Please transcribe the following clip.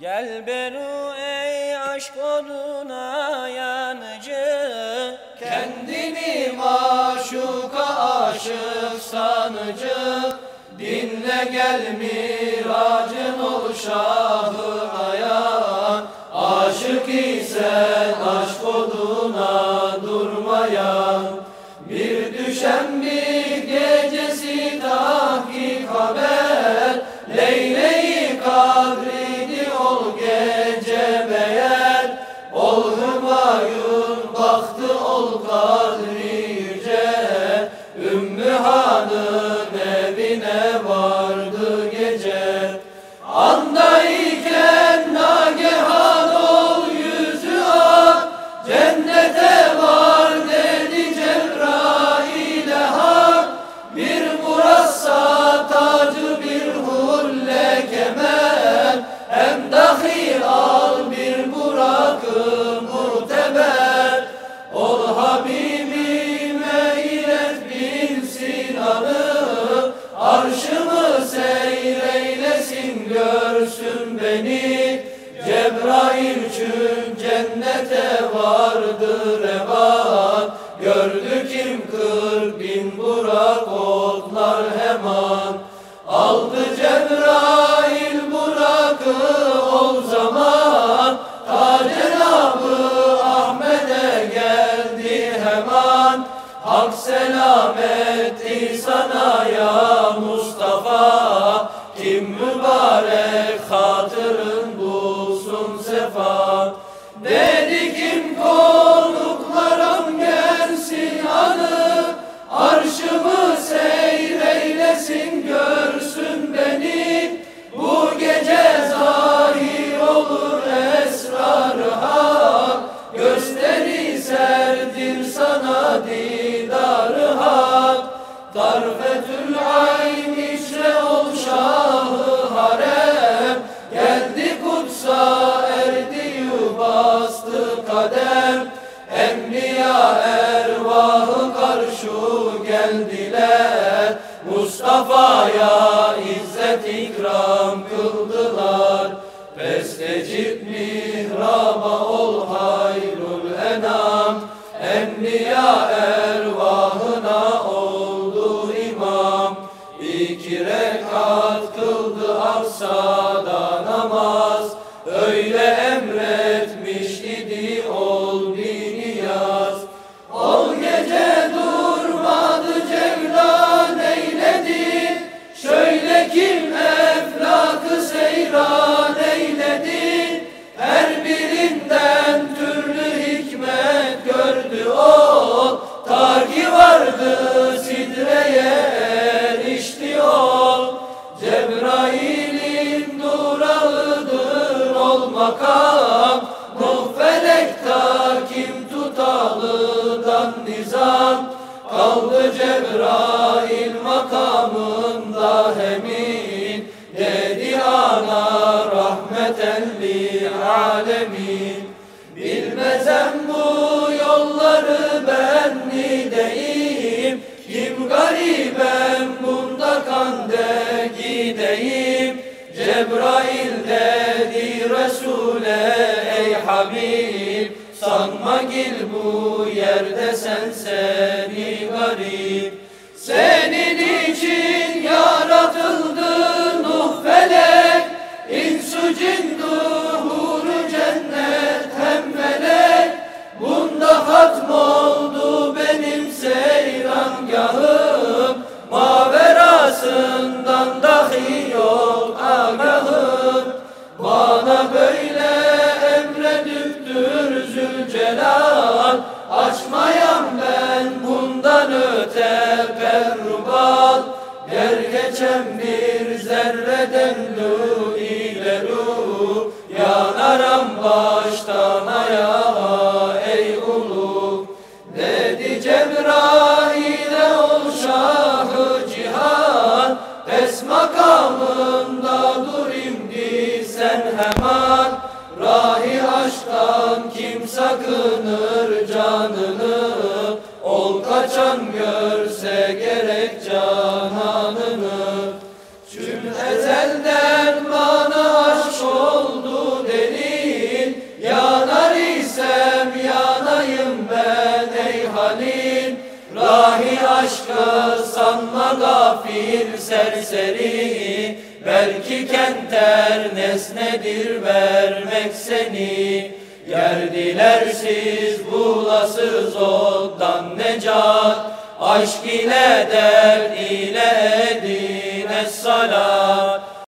Gel beru ey aşk oduna yanıcı. Kendini maşuka aşık sanıcı. Dinle gel miracın ol şahı ayan Aşık isen aşk oduna durmayan. Bir düşen bir never. Gördü kim kırk bin burak otlar hemen? Aldı Cebrail burakı ol zaman. Ta Cenabı Ahmet'e geldi hemen. Hak selamet sana ya Mustafa. Kim mübarek kadem Enbiya ervahı karşı geldiler. Mustafa'ya izzet ikram kıldılar. Pestecip mihraba ol hayrul enam. Enbiya ervahına oldu imam. İki rekat kıldı aksada namaz makam. Nuh felek ta kim tutalıdan nizam. Kaldı Cebrail makamında hemin. Dedi ana rahmeten li alemin. Bilmezem bu yolları Habib Sanma gil bu yerde sen seni garip. Senin bir zerreden lu ile lu Yanaram baştan ayağa ey ulu Dedi Cebrail'e ol şahı cihan. Pes makamında dur imdi sen hemen. Rahi aşktan kim sakınır canını? Ol kaçan görse gerek Ezelden bana aşk oldu delil Yanar isem yanayım ben ey Halil. Rahi aşkı sanma gafil serseri. Belki kenter nesnedir vermek seni. Gerdiler siz bulasız oddan necat. Aşk ile dert ile edin. الصلاة.